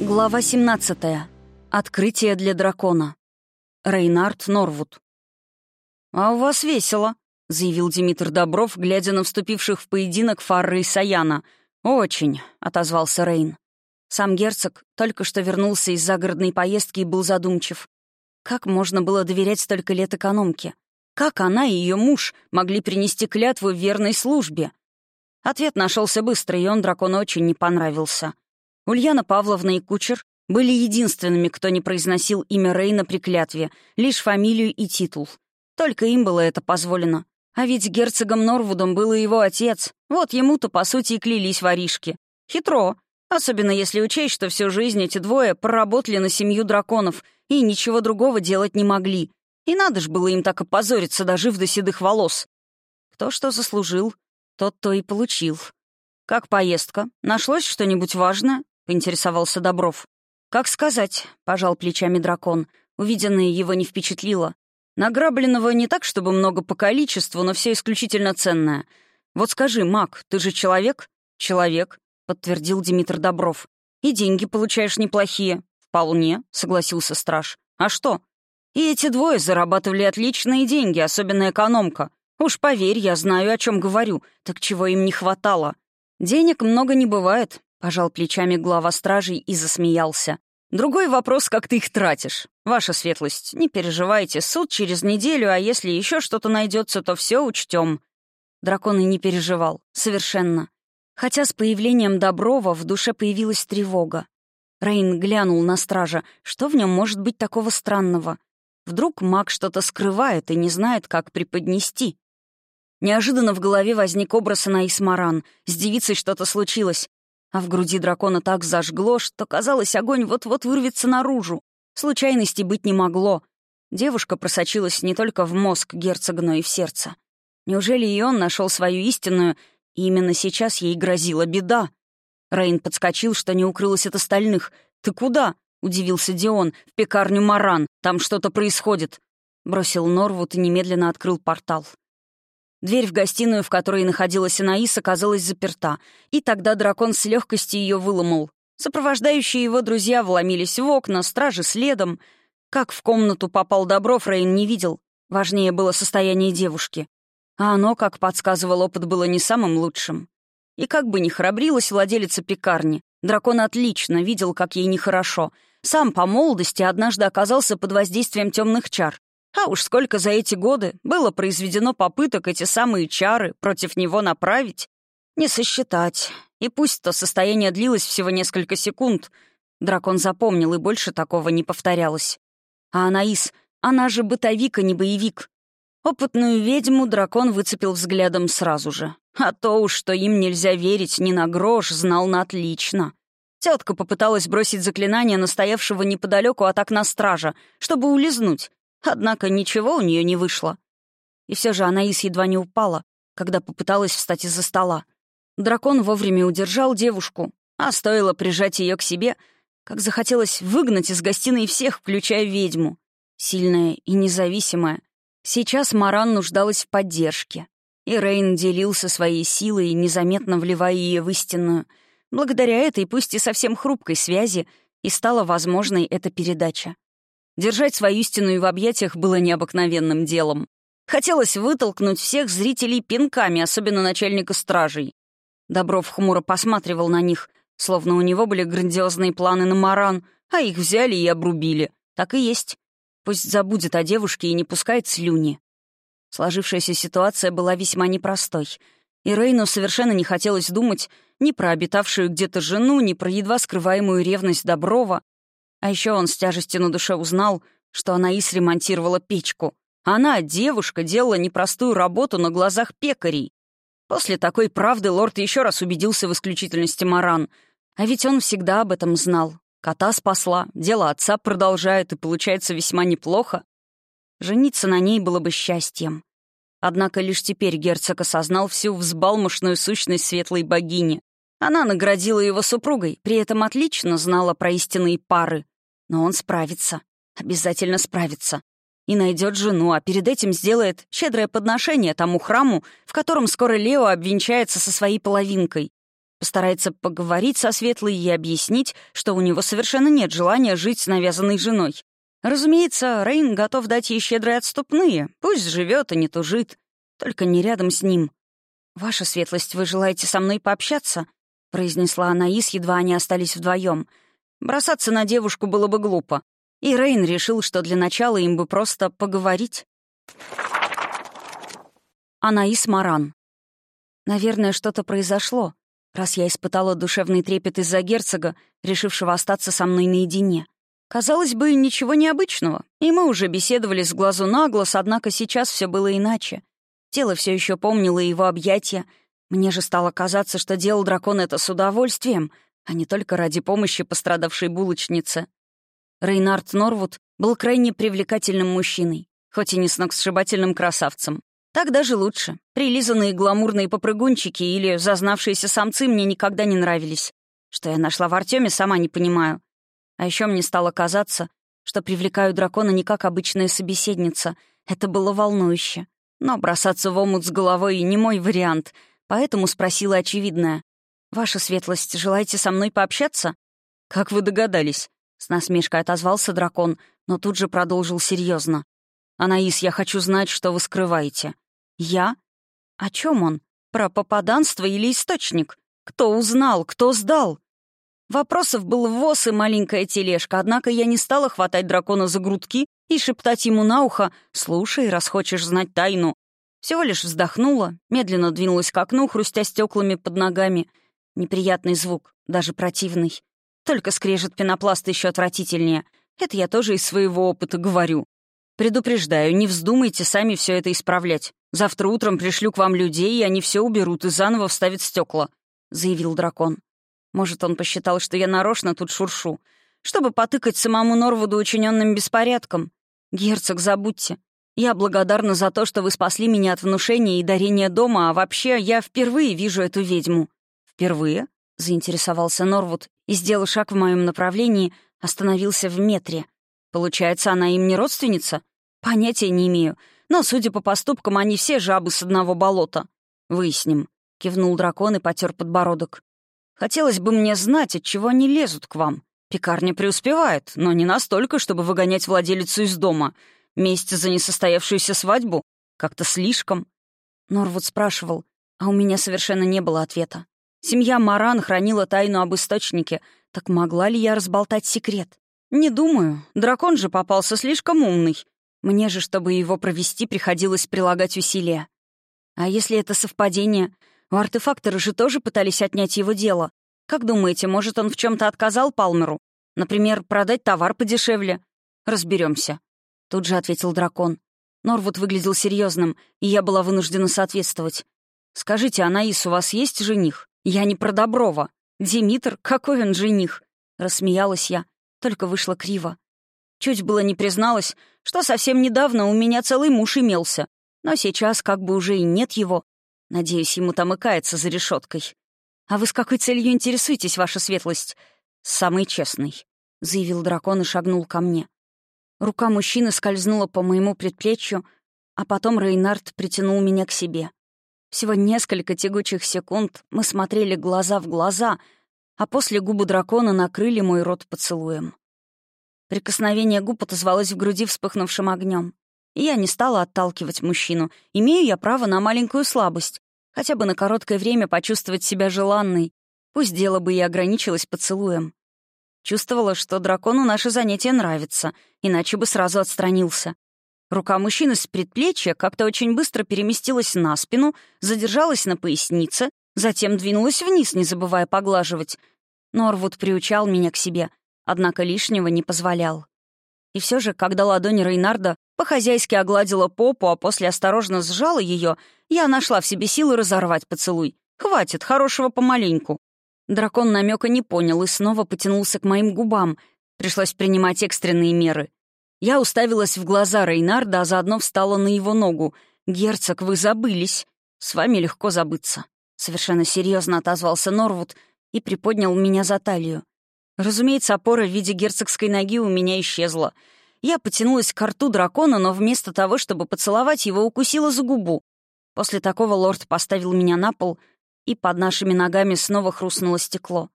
Глава 17. Открытие для дракона. Рейнард Норвуд. «А у вас весело», — заявил Димитр Добров, глядя на вступивших в поединок Фарры и Саяна. «Очень», — отозвался Рейн. Сам герцог только что вернулся из загородной поездки и был задумчив. Как можно было доверять столько лет экономке? Как она и ее муж могли принести клятву в верной службе? Ответ нашелся быстро, и он дракону очень не понравился. Ульяна Павловна и кучер были единственными, кто не произносил имя Рейна при клятве, лишь фамилию и титул. Только им было это позволено. А ведь герцогом Норвудом был и его отец. Вот ему-то, по сути, и клялись воришки. Хитро. Особенно если учесть, что всю жизнь эти двое проработали на семью драконов и ничего другого делать не могли. И надо ж было им так опозориться, дожив до седых волос. Кто что заслужил, тот то и получил. «Как поездка? Нашлось что-нибудь важное?» Поинтересовался Добров. «Как сказать?» — пожал плечами дракон. Увиденное его не впечатлило. Награбленного не так, чтобы много по количеству, но все исключительно ценное. Вот скажи, маг, ты же человек? Человек, подтвердил Димитр Добров. И деньги получаешь неплохие. Вполне, согласился страж. А что? И эти двое зарабатывали отличные деньги, особенно экономка. Уж поверь, я знаю, о чем говорю. Так чего им не хватало? Денег много не бывает, Пожал плечами глава стражей и засмеялся. «Другой вопрос, как ты их тратишь. Ваша светлость, не переживайте, суд через неделю, а если еще что-то найдется, то все учтем. Дракон и не переживал. Совершенно. Хотя с появлением Доброва в душе появилась тревога. Рейн глянул на стража. Что в нем может быть такого странного? Вдруг маг что-то скрывает и не знает, как преподнести. Неожиданно в голове возник образ Анаис Маран. С девицей что-то случилось. А в груди дракона так зажгло, что, казалось, огонь вот-вот вырвется наружу. Случайности быть не могло. Девушка просочилась не только в мозг герцога, но и в сердце. Неужели и он нашел свою истинную, и именно сейчас ей грозила беда? Рейн подскочил, что не укрылась от остальных. «Ты куда?» — удивился Дион. «В пекарню Маран. Там что-то происходит». Бросил Норвуд и немедленно открыл портал. Дверь в гостиную, в которой находилась Анаис, оказалась заперта, и тогда дракон с легкостью ее выломал. Сопровождающие его друзья вломились в окна, стражи следом. Как в комнату попал Добров, Рейн не видел. Важнее было состояние девушки. А оно, как подсказывал опыт, было не самым лучшим. И как бы ни храбрилась владелица пекарни, дракон отлично видел, как ей нехорошо. Сам по молодости однажды оказался под воздействием темных чар. А уж сколько за эти годы было произведено попыток эти самые чары против него направить, не сосчитать. И пусть то состояние длилось всего несколько секунд, дракон запомнил, и больше такого не повторялось. А Анаис, она же бытовик, а не боевик. Опытную ведьму дракон выцепил взглядом сразу же. А то уж, что им нельзя верить ни на грош, знал на отлично. Тетка попыталась бросить заклинание настоявшего неподалеку от окна стража, чтобы улизнуть, Однако ничего у нее не вышло. И все же Анаис едва не упала, когда попыталась встать из-за стола. Дракон вовремя удержал девушку, а стоило прижать ее к себе, как захотелось выгнать из гостиной всех, включая ведьму. Сильная и независимая. Сейчас Маран нуждалась в поддержке. И Рейн делился своей силой, незаметно вливая ее в истинную. Благодаря этой, пусть и совсем хрупкой связи, и стала возможной эта передача. Держать свою истину в объятиях было необыкновенным делом. Хотелось вытолкнуть всех зрителей пинками, особенно начальника стражей. Добров хмуро посматривал на них, словно у него были грандиозные планы на Маран, а их взяли и обрубили. Так и есть. Пусть забудет о девушке и не пускает слюни. Сложившаяся ситуация была весьма непростой. И Рейну совершенно не хотелось думать ни про обитавшую где-то жену, ни про едва скрываемую ревность Доброва, а еще он с тяжестью на душе узнал, что Анаис ремонтировала печку. Она, девушка, делала непростую работу на глазах пекарей. После такой правды лорд еще раз убедился в исключительности Маран. А ведь он всегда об этом знал. Кота спасла, дело отца продолжает, и получается весьма неплохо. Жениться на ней было бы счастьем. Однако лишь теперь герцог осознал всю взбалмошную сущность светлой богини. Она наградила его супругой, при этом отлично знала про истинные пары. Но он справится. Обязательно справится. И найдет жену, а перед этим сделает щедрое подношение тому храму, в котором скоро Лео обвенчается со своей половинкой. Постарается поговорить со Светлой и объяснить, что у него совершенно нет желания жить с навязанной женой. Разумеется, Рейн готов дать ей щедрые отступные. Пусть живет и не тужит. Только не рядом с ним. «Ваша светлость, вы желаете со мной пообщаться?» — произнесла Анаис, едва они остались вдвоем. Бросаться на девушку было бы глупо. И Рейн решил, что для начала им бы просто поговорить. Анаис Маран. Наверное, что-то произошло, раз я испытала душевный трепет из-за герцога, решившего остаться со мной наедине. Казалось бы, ничего необычного, и мы уже беседовали с глазу на глаз, однако сейчас все было иначе. Тело все еще помнило его объятия. Мне же стало казаться, что делал дракон это с удовольствием, а не только ради помощи пострадавшей булочнице. Рейнард Норвуд был крайне привлекательным мужчиной, хоть и не сногсшибательным красавцем. Так даже лучше. Прилизанные гламурные попрыгунчики или зазнавшиеся самцы мне никогда не нравились. Что я нашла в Артеме, сама не понимаю. А еще мне стало казаться, что привлекаю дракона не как обычная собеседница. Это было волнующе. Но бросаться в омут с головой не мой вариант, поэтому спросила очевидное. «Ваша светлость, желаете со мной пообщаться?» «Как вы догадались?» С насмешкой отозвался дракон, но тут же продолжил серьезно. «Анаис, я хочу знать, что вы скрываете». «Я? О чем он? Про попаданство или источник? Кто узнал? Кто сдал?» Вопросов был ввоз и маленькая тележка, однако я не стала хватать дракона за грудки и шептать ему на ухо «Слушай, раз хочешь знать тайну». Всего лишь вздохнула, медленно двинулась к окну, хрустя стеклами под ногами. Неприятный звук, даже противный. Только скрежет пенопласт еще отвратительнее. Это я тоже из своего опыта говорю. Предупреждаю, не вздумайте сами все это исправлять. Завтра утром пришлю к вам людей, и они все уберут и заново вставят стекла, заявил дракон. Может, он посчитал, что я нарочно тут шуршу, чтобы потыкать самому Норвуду учиненным беспорядком. Герцог, забудьте. Я благодарна за то, что вы спасли меня от внушения и дарения дома, а вообще я впервые вижу эту ведьму. Впервые? заинтересовался Норвуд и, сделал шаг в моем направлении, остановился в метре. Получается, она им не родственница? Понятия не имею. Но, судя по поступкам, они все жабы с одного болота. Выясним. Кивнул дракон и потер подбородок. Хотелось бы мне знать, от чего они лезут к вам. Пекарня преуспевает, но не настолько, чтобы выгонять владелицу из дома. Месть за несостоявшуюся свадьбу? Как-то слишком. Норвуд спрашивал, а у меня совершенно не было ответа. Семья Маран хранила тайну об источнике, так могла ли я разболтать секрет? Не думаю. Дракон же попался слишком умный. Мне же, чтобы его провести, приходилось прилагать усилия. А если это совпадение, у артефактора же тоже пытались отнять его дело. Как думаете, может, он в чем то отказал Палмеру? Например, продать товар подешевле? Разберемся. Тут же ответил дракон. Норвуд выглядел серьезным, и я была вынуждена соответствовать. «Скажите, Анаис, у вас есть жених? Я не про Доброва. Димитр, какой он жених?» Рассмеялась я, только вышло криво. Чуть было не призналась, что совсем недавно у меня целый муж имелся, но сейчас как бы уже и нет его, Надеюсь, ему там и кается за решеткой. А вы с какой целью интересуетесь, ваша светлость? Самый честный, — заявил дракон и шагнул ко мне. Рука мужчины скользнула по моему предплечью, а потом Рейнард притянул меня к себе. Всего несколько тягучих секунд мы смотрели глаза в глаза, а после губы дракона накрыли мой рот поцелуем. Прикосновение губ отозвалось в груди вспыхнувшим огнем. И я не стала отталкивать мужчину. Имею я право на маленькую слабость. Хотя бы на короткое время почувствовать себя желанной. Пусть дело бы и ограничилось поцелуем. Чувствовала, что дракону наше занятие нравится, иначе бы сразу отстранился. Рука мужчины с предплечья как-то очень быстро переместилась на спину, задержалась на пояснице, затем двинулась вниз, не забывая поглаживать. Норвуд приучал меня к себе, однако лишнего не позволял. И все же, когда ладонь Рейнарда по-хозяйски огладила попу, а после осторожно сжала ее, я нашла в себе силы разорвать поцелуй. Хватит, хорошего помаленьку. Дракон намека не понял и снова потянулся к моим губам. Пришлось принимать экстренные меры. Я уставилась в глаза Рейнарда, а заодно встала на его ногу. «Герцог, вы забылись. С вами легко забыться». Совершенно серьезно отозвался Норвуд и приподнял меня за талию. Разумеется, опора в виде герцогской ноги у меня исчезла — я потянулась к рту дракона, но вместо того, чтобы поцеловать его, укусила за губу. После такого лорд поставил меня на пол и под нашими ногами снова хрустнуло стекло.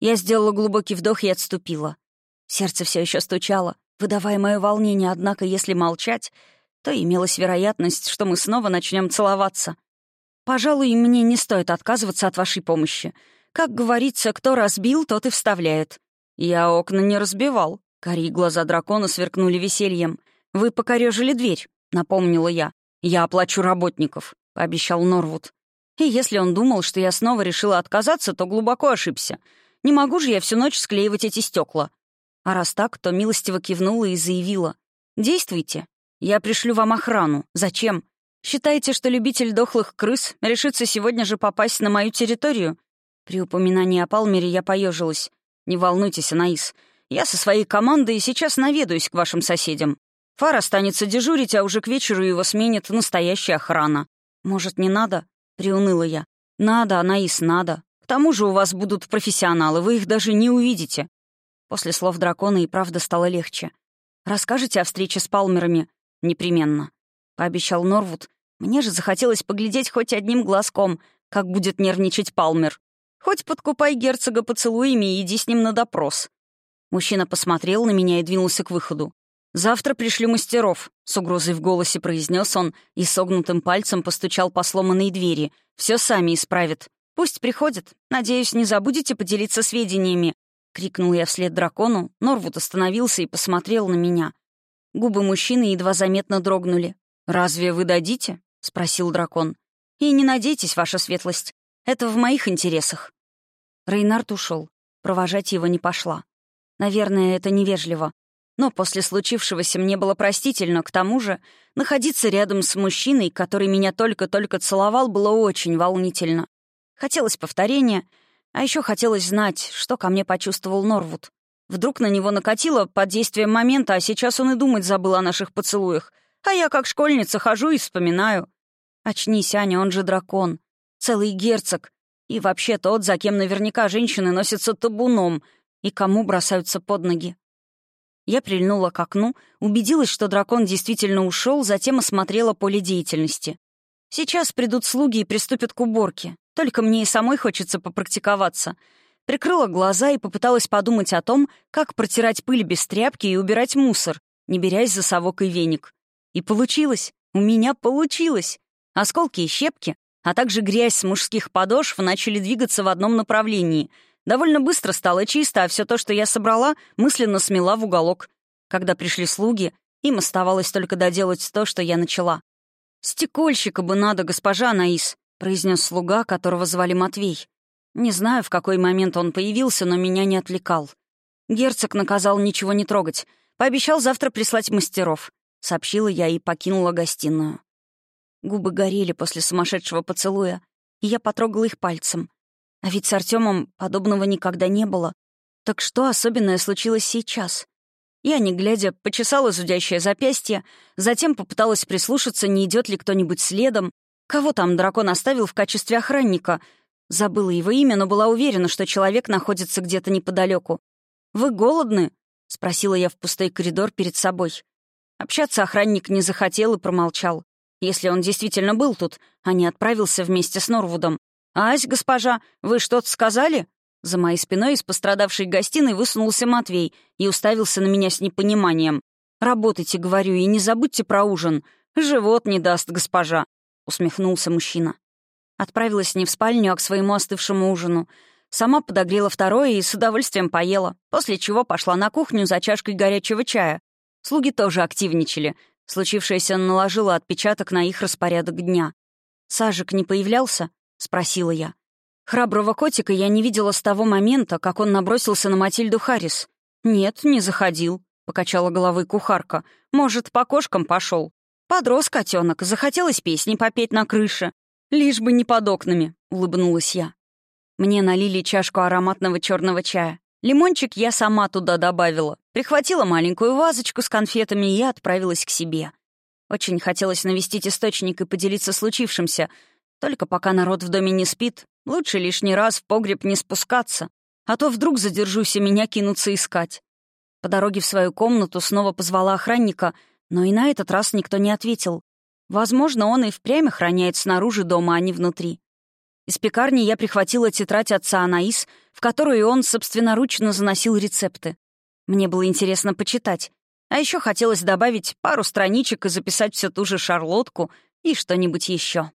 Я сделала глубокий вдох и отступила. Сердце все еще стучало, выдавая мое волнение, однако если молчать, то имелась вероятность, что мы снова начнем целоваться. Пожалуй, мне не стоит отказываться от вашей помощи. Как говорится, кто разбил, тот и вставляет. Я окна не разбивал. Кори глаза дракона сверкнули весельем. Вы покорежили дверь, напомнила я. Я оплачу работников, пообещал Норвуд. И если он думал, что я снова решила отказаться, то глубоко ошибся. Не могу же я всю ночь склеивать эти стекла. А раз так, то милостиво кивнула и заявила. «Действуйте. Я пришлю вам охрану. Зачем? Считаете, что любитель дохлых крыс решится сегодня же попасть на мою территорию?» При упоминании о Палмере я поежилась. «Не волнуйтесь, Анаис. Я со своей командой сейчас наведаюсь к вашим соседям. Фар останется дежурить, а уже к вечеру его сменит настоящая охрана. Может, не надо?» — приуныла я. «Надо, Анаис, надо. К тому же у вас будут профессионалы, вы их даже не увидите». После слов дракона и правда стало легче. «Расскажете о встрече с Палмерами?» «Непременно», — пообещал Норвуд. «Мне же захотелось поглядеть хоть одним глазком, как будет нервничать Палмер. Хоть подкупай герцога поцелуями и иди с ним на допрос». Мужчина посмотрел на меня и двинулся к выходу. «Завтра пришлю мастеров», — с угрозой в голосе произнес он и согнутым пальцем постучал по сломанной двери. «Все сами исправят. Пусть приходят. Надеюсь, не забудете поделиться сведениями». Крикнул я вслед дракону. Норвуд остановился и посмотрел на меня. Губы мужчины едва заметно дрогнули. «Разве вы дадите?» — спросил дракон. «И не надейтесь, ваша светлость. Это в моих интересах». Рейнард ушел. Провожать его не пошла. Наверное, это невежливо. Но после случившегося мне было простительно, к тому же находиться рядом с мужчиной, который меня только-только целовал, было очень волнительно. Хотелось повторения, а еще хотелось знать, что ко мне почувствовал Норвуд. Вдруг на него накатило под действием момента, а сейчас он и думать забыл о наших поцелуях. А я, как школьница, хожу и вспоминаю. Очнись, Аня, он же дракон. Целый герцог. И вообще тот, за кем наверняка женщины носятся табуном и кому бросаются под ноги. Я прильнула к окну, убедилась, что дракон действительно ушел, затем осмотрела поле деятельности. Сейчас придут слуги и приступят к уборке. Только мне и самой хочется попрактиковаться. Прикрыла глаза и попыталась подумать о том, как протирать пыль без тряпки и убирать мусор, не берясь за совок и веник. И получилось. У меня получилось. Осколки и щепки, а также грязь с мужских подошв начали двигаться в одном направлении. Довольно быстро стало чисто, а все то, что я собрала, мысленно смела в уголок. Когда пришли слуги, им оставалось только доделать то, что я начала. «Стекольщика бы надо, госпожа Наис», — произнес слуга, которого звали Матвей. Не знаю, в какой момент он появился, но меня не отвлекал. Герцог наказал ничего не трогать. Пообещал завтра прислать мастеров. Сообщила я и покинула гостиную. Губы горели после сумасшедшего поцелуя, и я потрогала их пальцем. А ведь с Артемом подобного никогда не было. Так что особенное случилось сейчас? Я, не глядя, почесала зудящее запястье, затем попыталась прислушаться, не идет ли кто-нибудь следом. Кого там дракон оставил в качестве охранника? Забыла его имя, но была уверена, что человек находится где-то неподалеку. «Вы голодны?» — спросила я в пустой коридор перед собой. Общаться охранник не захотел и промолчал. Если он действительно был тут, а не отправился вместе с Норвудом. «Ась, госпожа, вы что-то сказали?» За моей спиной из пострадавшей гостиной высунулся Матвей и уставился на меня с непониманием. «Работайте, — говорю, — и не забудьте про ужин. Живот не даст, госпожа», — усмехнулся мужчина. Отправилась не в спальню, а к своему остывшему ужину. Сама подогрела второе и с удовольствием поела, после чего пошла на кухню за чашкой горячего чая. Слуги тоже активничали. Случившееся наложило отпечаток на их распорядок дня. «Сажик не появлялся?» — спросила я. Храброго котика я не видела с того момента, как он набросился на Матильду Харрис. «Нет, не заходил», — покачала головой кухарка. «Может, по кошкам пошел. Подрос котенок, захотелось песни попеть на крыше. Лишь бы не под окнами», — улыбнулась я. Мне налили чашку ароматного черного чая. Лимончик я сама туда добавила. Прихватила маленькую вазочку с конфетами и отправилась к себе. Очень хотелось навестить источник и поделиться случившимся. Только пока народ в доме не спит, Лучше лишний раз в погреб не спускаться, а то вдруг задержусь и меня кинутся искать. По дороге в свою комнату снова позвала охранника, но и на этот раз никто не ответил. Возможно, он и впрямь охраняет снаружи дома, а не внутри. Из пекарни я прихватила тетрадь отца Анаис, в которую он собственноручно заносил рецепты. Мне было интересно почитать. А еще хотелось добавить пару страничек и записать всю ту же шарлотку и что-нибудь еще.